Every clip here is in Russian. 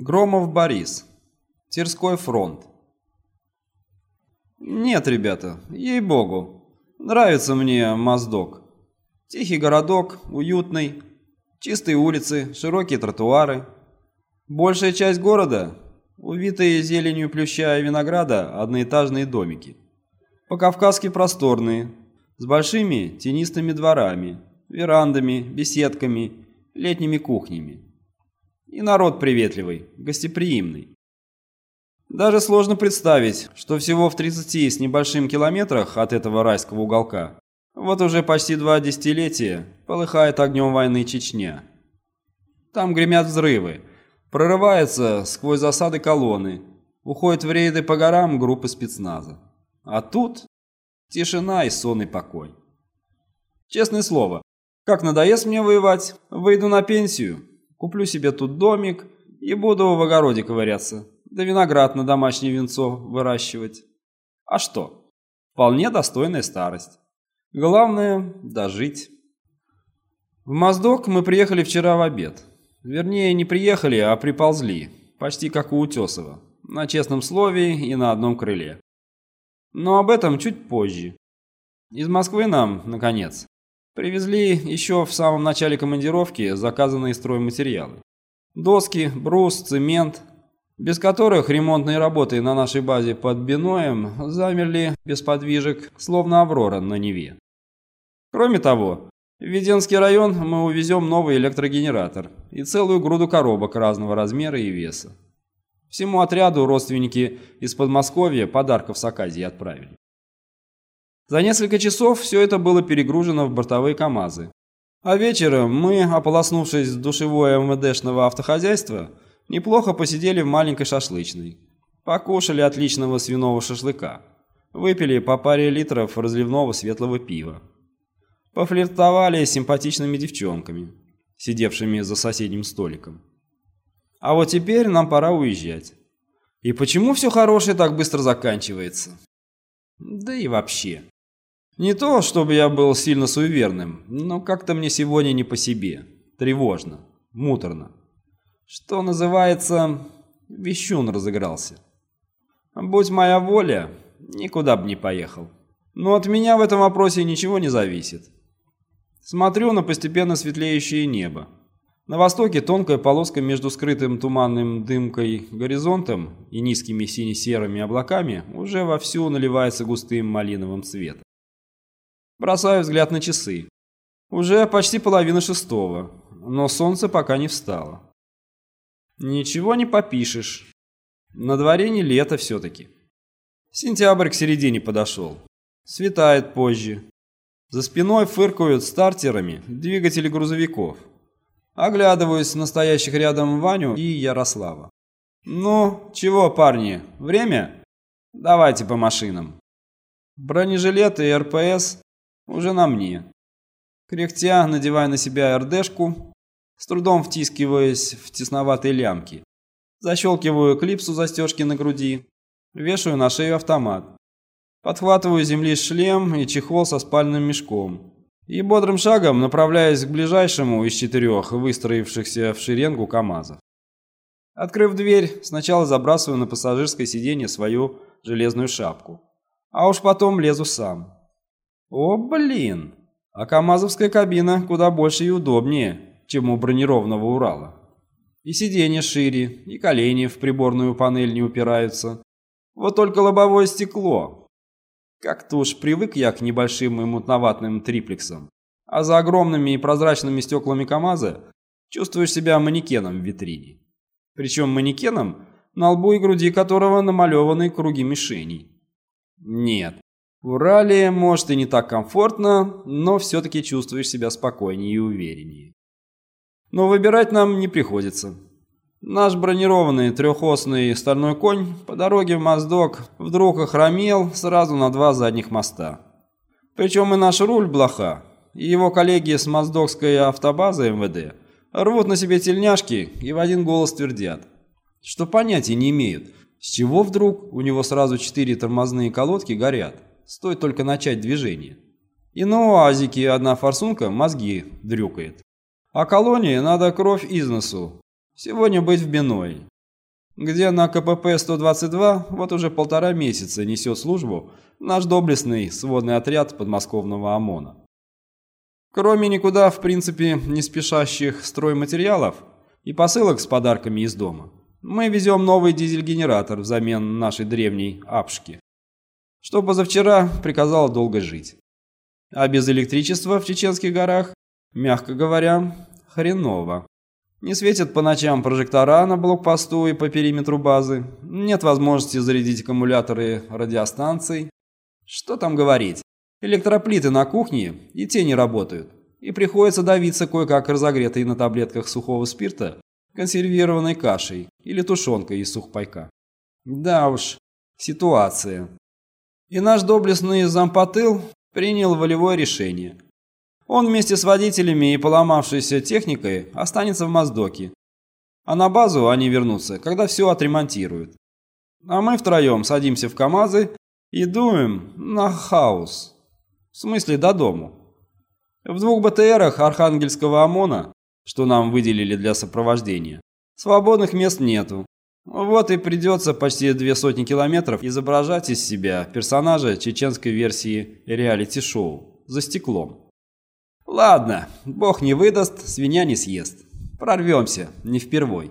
Громов Борис. Тирской фронт. Нет, ребята, ей-богу, нравится мне Моздок. Тихий городок, уютный, чистые улицы, широкие тротуары. Большая часть города – увитые зеленью плюща и винограда одноэтажные домики. По-кавказски просторные, с большими тенистыми дворами, верандами, беседками, летними кухнями. И народ приветливый, гостеприимный. Даже сложно представить, что всего в 30 с небольшим километрах от этого райского уголка вот уже почти два десятилетия полыхает огнем войны Чечня. Там гремят взрывы, прорываются сквозь засады колонны, уходят в рейды по горам группы спецназа. А тут тишина и сонный покой. Честное слово, как надоест мне воевать, выйду на пенсию Куплю себе тут домик и буду в огороде ковыряться, да виноград на домашнее венцо выращивать. А что? Вполне достойная старость. Главное – дожить. В Моздок мы приехали вчера в обед. Вернее, не приехали, а приползли, почти как у Утесова, на честном слове и на одном крыле. Но об этом чуть позже. Из Москвы нам, наконец, Привезли еще в самом начале командировки заказанные стройматериалы. Доски, брус, цемент, без которых ремонтные работы на нашей базе под Биноем замерли без подвижек, словно Аврора на Неве. Кроме того, в Веденский район мы увезем новый электрогенератор и целую груду коробок разного размера и веса. Всему отряду родственники из Подмосковья подарков с Аказии отправили. За несколько часов все это было перегружено в бортовые КАМАЗы. А вечером мы, ополоснувшись в душевое МВДшного автохозяйства, неплохо посидели в маленькой шашлычной. Покушали отличного свиного шашлыка. Выпили по паре литров разливного светлого пива. Пофлиртовали с симпатичными девчонками, сидевшими за соседним столиком. А вот теперь нам пора уезжать. И почему все хорошее так быстро заканчивается? Да и вообще. Не то, чтобы я был сильно суеверным, но как-то мне сегодня не по себе. Тревожно, муторно. Что называется, вещун разыгрался. Будь моя воля, никуда бы не поехал. Но от меня в этом вопросе ничего не зависит. Смотрю на постепенно светлеющее небо. На востоке тонкая полоска между скрытым туманным дымкой горизонтом и низкими сине-серыми облаками уже вовсю наливается густым малиновым цветом. Бросаю взгляд на часы. Уже почти половина шестого, но солнце пока не встало. Ничего не попишешь. На дворе не лето все-таки. Сентябрь к середине подошел. Светает позже. За спиной фыркают стартерами двигатели грузовиков. Оглядываюсь настоящих рядом Ваню и Ярослава. «Ну, чего, парни, время? Давайте по машинам». Бронежилеты и РПС уже на мне. Кряхтя, надевая на себя РДшку, с трудом втискиваясь в тесноватые лямки. Защелкиваю клипсу застежки на груди, вешаю на шею автомат. Подхватываю земли шлем и чехол со спальным мешком. И бодрым шагом направляюсь к ближайшему из четырех выстроившихся в шеренгу КАМАЗов. Открыв дверь, сначала забрасываю на пассажирское сиденье свою железную шапку. А уж потом лезу сам. О, блин! А КамАЗовская кабина куда больше и удобнее, чем у бронированного Урала. И сиденье шире, и колени в приборную панель не упираются. Вот только лобовое стекло. Как-то уж привык я к небольшим и мутноватым триплексам. А за огромными и прозрачными стеклами КамАЗа чувствуешь себя манекеном в витрине. Причем манекеном, на лбу и груди которого намалеваны круги мишеней. Нет, в Урале, может, и не так комфортно, но все-таки чувствуешь себя спокойнее и увереннее. Но выбирать нам не приходится. Наш бронированный трехосный стальной конь по дороге в Моздок вдруг охромел сразу на два задних моста. Причем и наш руль блоха, и его коллеги с Моздокской автобазы МВД рвут на себе тельняшки и в один голос твердят, что понятия не имеют, с чего вдруг у него сразу четыре тормозные колодки горят. Стоит только начать движение. И на уазике одна форсунка мозги дрюкает. А колонии надо кровь из носу. Сегодня быть в биной. где на КПП-122 вот уже полтора месяца несет службу наш доблестный сводный отряд подмосковного ОМОНа. Кроме никуда, в принципе, не спешащих стройматериалов и посылок с подарками из дома, мы везем новый дизель-генератор взамен нашей древней апшки, что позавчера приказало долго жить. А без электричества в Чеченских горах, мягко говоря, хреново. Не светят по ночам прожектора на блокпосту и по периметру базы, нет возможности зарядить аккумуляторы радиостанций. Что там говорить? Электроплиты на кухне и те не работают, и приходится давиться кое-как разогретой на таблетках сухого спирта консервированной кашей или тушенкой из сухпайка. Да уж, ситуация. И наш доблестный зампотыл принял волевое решение. Он вместе с водителями и поломавшейся техникой останется в Моздоке. А на базу они вернутся, когда все отремонтируют. А мы втроем садимся в КАМАЗы и дуем на хаос. В смысле, до дому. В двух БТРах Архангельского ОМОНа, что нам выделили для сопровождения, свободных мест нету. Вот и придется почти две сотни километров изображать из себя персонажа чеченской версии реалити-шоу «За стеклом». Ладно, бог не выдаст, свинья не съест. Прорвемся, не впервой.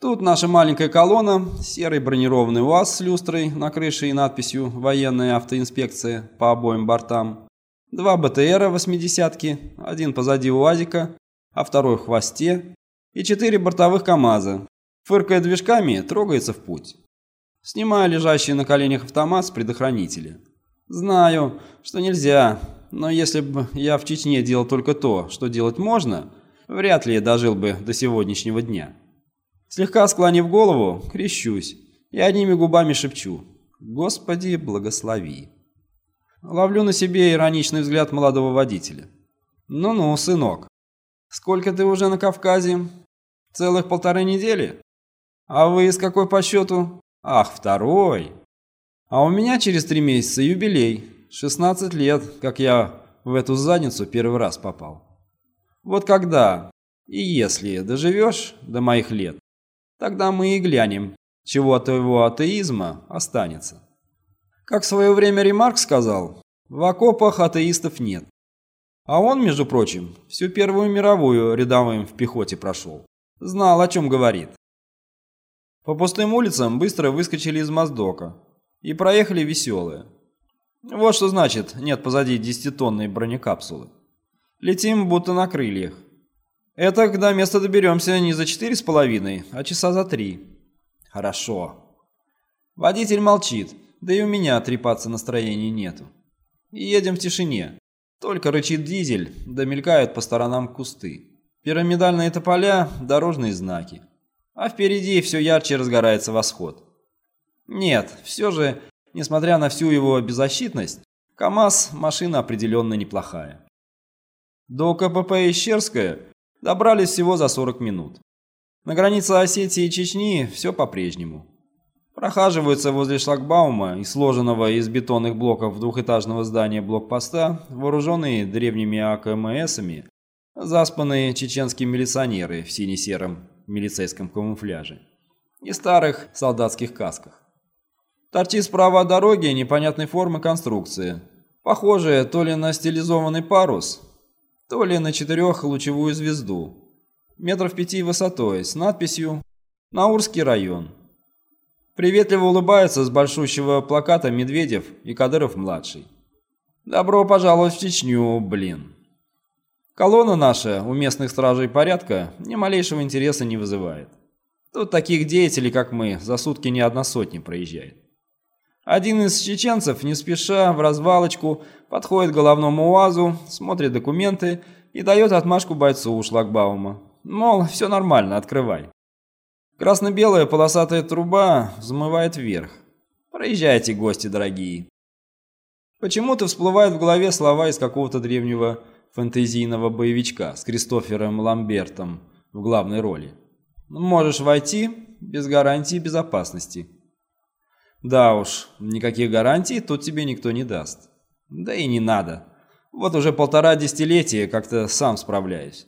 Тут наша маленькая колонна, серый бронированный УАЗ с люстрой на крыше и надписью «Военная автоинспекция» по обоим бортам, два БТРа восьмидесятки, один позади УАЗика, а второй в хвосте, и четыре бортовых КАМАЗа, фыркая движками, трогается в путь. Снимаю лежащий на коленях автомат с предохранителя. Знаю, что нельзя, но если бы я в Чечне делал только то, что делать можно, вряд ли я дожил бы до сегодняшнего дня. Слегка склонив голову, крещусь и одними губами шепчу «Господи, благослови». Ловлю на себе ироничный взгляд молодого водителя. «Ну-ну, сынок, сколько ты уже на Кавказе? Целых полторы недели? А вы из какой по счету? Ах, второй. А у меня через три месяца юбилей. 16 лет, как я в эту задницу первый раз попал. Вот когда и если доживешь до моих лет, тогда мы и глянем, чего от твоего атеизма останется. Как в свое время Ремарк сказал, в окопах атеистов нет. А он, между прочим, всю Первую мировую рядовым в пехоте прошел. Знал, о чем говорит. По пустым улицам быстро выскочили из Моздока и проехали веселые. Вот что значит, нет позади десятитонной бронекапсулы. Летим будто на крыльях. Это когда место доберемся не за четыре с половиной, а часа за три. Хорошо. Водитель молчит, да и у меня трепаться настроения нету. Едем в тишине. Только рычит дизель, да мелькают по сторонам кусты. Пирамидальные тополя, дорожные знаки. А впереди все ярче разгорается восход. Нет, все же, несмотря на всю его беззащитность, КАМАЗ – машина определенно неплохая. До КПП Ищерская добрались всего за 40 минут. На границе Осетии и Чечни все по-прежнему. Прохаживаются возле шлагбаума и сложенного из бетонных блоков двухэтажного здания блокпоста, вооруженные древними АКМСами, заспанные чеченские милиционеры в сине-сером милицейском камуфляже и старых солдатских касках. Торчит справа от дороги непонятной формы конструкции, похожая то ли на стилизованный парус, то ли на четырехлучевую звезду, метров пяти высотой, с надписью «Наурский район». Приветливо улыбается с большущего плаката Медведев и Кадыров-младший. «Добро пожаловать в Чечню, блин». Колонна наша у местных стражей порядка ни малейшего интереса не вызывает. Тут таких деятелей, как мы, за сутки не одна сотня проезжает. Один из чеченцев, не спеша, в развалочку, подходит к головному УАЗу, смотрит документы и дает отмашку бойцу у шлагбаума. Мол, все нормально, открывай. Красно-белая полосатая труба взмывает вверх. Проезжайте, гости дорогие. Почему-то всплывают в голове слова из какого-то древнего фэнтезийного боевичка с Кристофером Ламбертом в главной роли. Можешь войти без гарантии безопасности. Да уж, никаких гарантий тут тебе никто не даст. Да и не надо. Вот уже полтора десятилетия как-то сам справляюсь.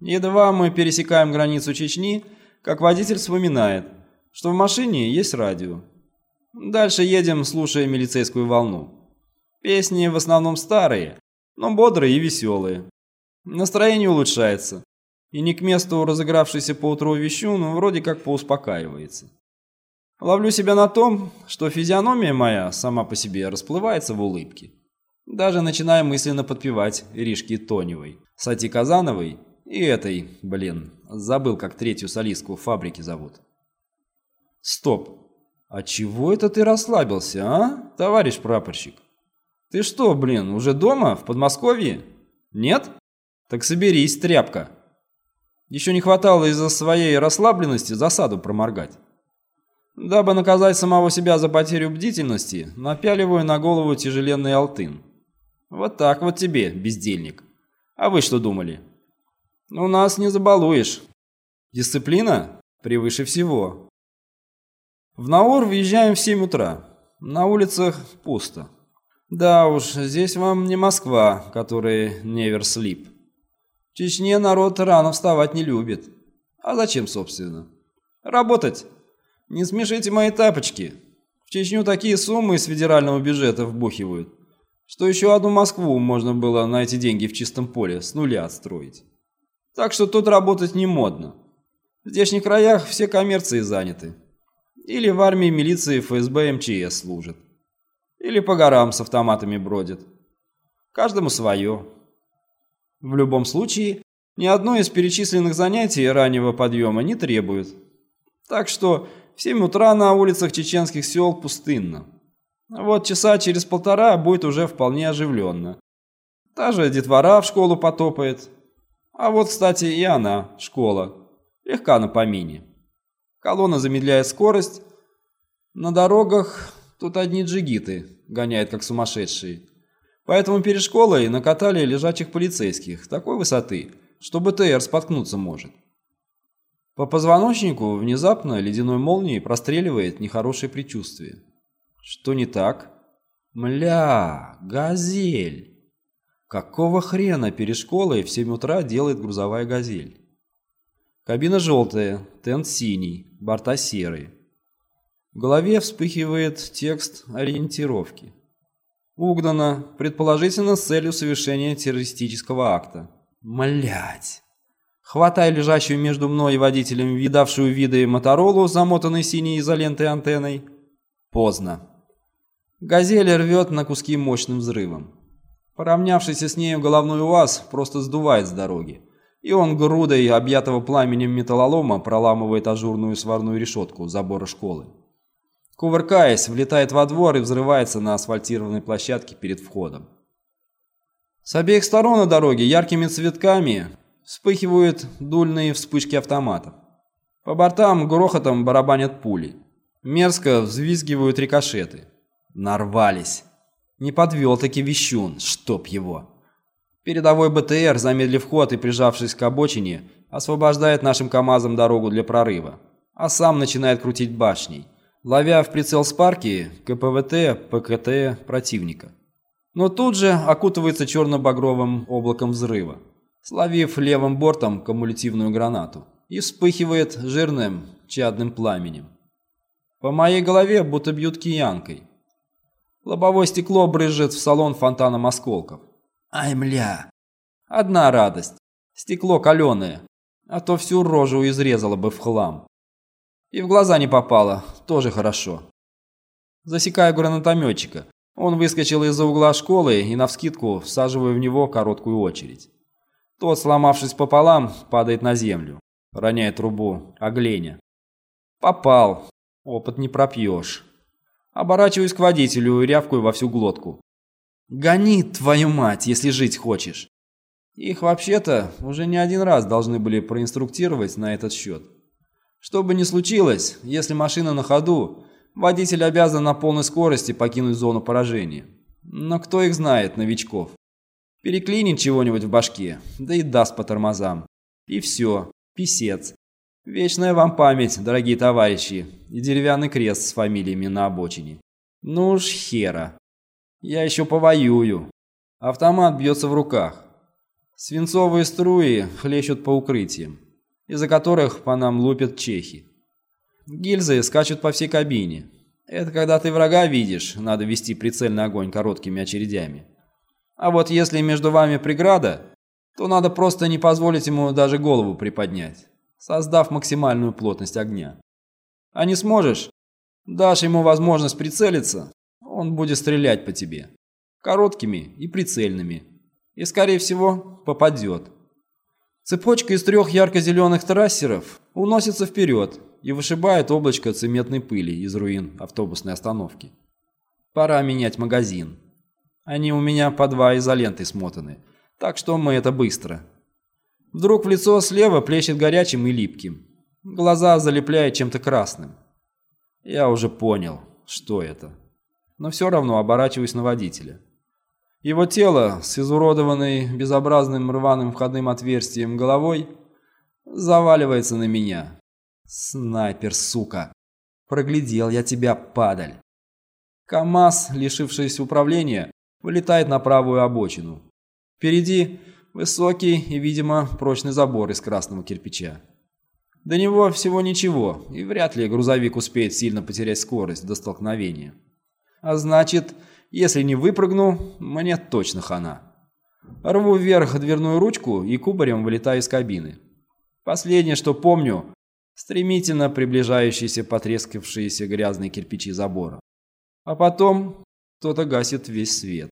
Едва мы пересекаем границу Чечни, как водитель вспоминает, что в машине есть радио. Дальше едем, слушая милицейскую волну. Песни в основном старые, но бодрые и веселые. Настроение улучшается, и не к месту разыгравшийся поутру вещун вроде как поуспокаивается. Ловлю себя на том, что физиономия моя сама по себе расплывается в улыбке. Даже начинаю мысленно подпевать Иришке Тоневой, Сати Казановой и этой, блин, забыл, как третью солистку фабрике зовут. Стоп. А чего это ты расслабился, а, товарищ прапорщик? Ты что, блин, уже дома, в Подмосковье? Нет? Так соберись, тряпка. Еще не хватало из-за своей расслабленности засаду проморгать. Дабы наказать самого себя за потерю бдительности, напяливаю на голову тяжеленный алтын. Вот так вот тебе, бездельник. А вы что думали? У нас не забалуешь. Дисциплина превыше всего. В Наур въезжаем в 7 утра. На улицах пусто. Да уж, здесь вам не Москва, который never sleep. В Чечне народ рано вставать не любит. А зачем, собственно? Работать. Не смешите мои тапочки. В Чечню такие суммы из федерального бюджета вбухивают, что еще одну Москву можно было на эти деньги в чистом поле с нуля отстроить. Так что тут работать не модно. В здешних краях все коммерции заняты. Или в армии, милиции, ФСБ, МЧС служат. Или по горам с автоматами бродят. Каждому свое. В любом случае, ни одно из перечисленных занятий раннего подъема не требует. Так что в 7 утра на улицах чеченских сел пустынно. Вот часа через полтора будет уже вполне оживленно. Та же детвора в школу потопает. А вот, кстати, и она, школа, легка на помине. Колонна замедляет скорость. На дорогах тут одни джигиты гоняют как сумасшедшие. Поэтому перед школой накатали лежачих полицейских такой высоты, что БТР споткнуться может. По позвоночнику внезапно ледяной молнией простреливает нехорошее предчувствие. Что не так? Мля, газель! Какого хрена перед школой в 7 утра делает грузовая газель? Кабина желтая, тент синий, борта серые. В голове вспыхивает текст ориентировки. Угнано, предположительно с целью совершения террористического акта. Млять! Хватая лежащую между мной и водителем, видавшую виды Моторолу, замотанной синей изолентой антенной. Поздно. Газель рвет на куски мощным взрывом. Поравнявшийся с нею головной УАЗ просто сдувает с дороги. И он грудой, объятого пламенем металлолома, проламывает ажурную сварную решетку забора школы. Кувыркаясь, влетает во двор и взрывается на асфальтированной площадке перед входом. С обеих сторон на дороге яркими цветками Вспыхивают дульные вспышки автоматов. По бортам грохотом барабанят пули. Мерзко взвизгивают рикошеты. Нарвались. Не подвел таки вещун, чтоб его. Передовой БТР, замедлив ход и прижавшись к обочине, освобождает нашим КАМАЗам дорогу для прорыва, а сам начинает крутить башней, ловя в прицел спарки КПВТ, ПКТ противника. Но тут же окутывается черно-багровым облаком взрыва словив левым бортом кумулятивную гранату, и вспыхивает жирным чадным пламенем. По моей голове будто бьют киянкой. Лобовое стекло брызжет в салон фонтаном осколков. Ай, мля! Одна радость. Стекло каленое, а то всю рожу изрезало бы в хлам. И в глаза не попало, тоже хорошо. Засекаю гранатометчика. Он выскочил из-за угла школы и навскидку всаживаю в него короткую очередь. Тот, сломавшись пополам, падает на землю, роняет трубу огленя. Попал. Опыт не пропьешь. Оборачиваюсь к водителю и рявкую во всю глотку. Гони, твою мать, если жить хочешь. Их вообще-то уже не один раз должны были проинструктировать на этот счет. Что бы ни случилось, если машина на ходу, водитель обязан на полной скорости покинуть зону поражения. Но кто их знает, новичков? Переклинит чего-нибудь в башке, да и даст по тормозам. И все, писец. Вечная вам память, дорогие товарищи, и деревянный крест с фамилиями на обочине. Ну уж хера. Я еще повоюю. Автомат бьется в руках. Свинцовые струи хлещут по укрытиям, из-за которых по нам лупят чехи. Гильзы скачут по всей кабине. Это когда ты врага видишь, надо вести прицельный огонь короткими очередями. А вот если между вами преграда, то надо просто не позволить ему даже голову приподнять, создав максимальную плотность огня. А не сможешь, дашь ему возможность прицелиться, он будет стрелять по тебе. Короткими и прицельными. И, скорее всего, попадет. Цепочка из трех ярко-зеленых трассеров уносится вперед и вышибает облачко цементной пыли из руин автобусной остановки. Пора менять магазин. Они у меня по два изолентой смотаны, так что мы это быстро. Вдруг в лицо слева плещет горячим и липким. Глаза залепляет чем-то красным. Я уже понял, что это. Но все равно оборачиваюсь на водителя. Его тело с изуродованной безобразным рваным входным отверстием головой заваливается на меня. Снайпер, сука! Проглядел я тебя, падаль! КамАЗ, лишившись управления, вылетает на правую обочину. Впереди высокий и, видимо, прочный забор из красного кирпича. До него всего ничего, и вряд ли грузовик успеет сильно потерять скорость до столкновения. А значит, если не выпрыгну, мне точно хана. Рву вверх дверную ручку и кубарем вылетаю из кабины. Последнее, что помню, стремительно приближающиеся потрескавшиеся грязные кирпичи забора. А потом кто-то гасит весь свет.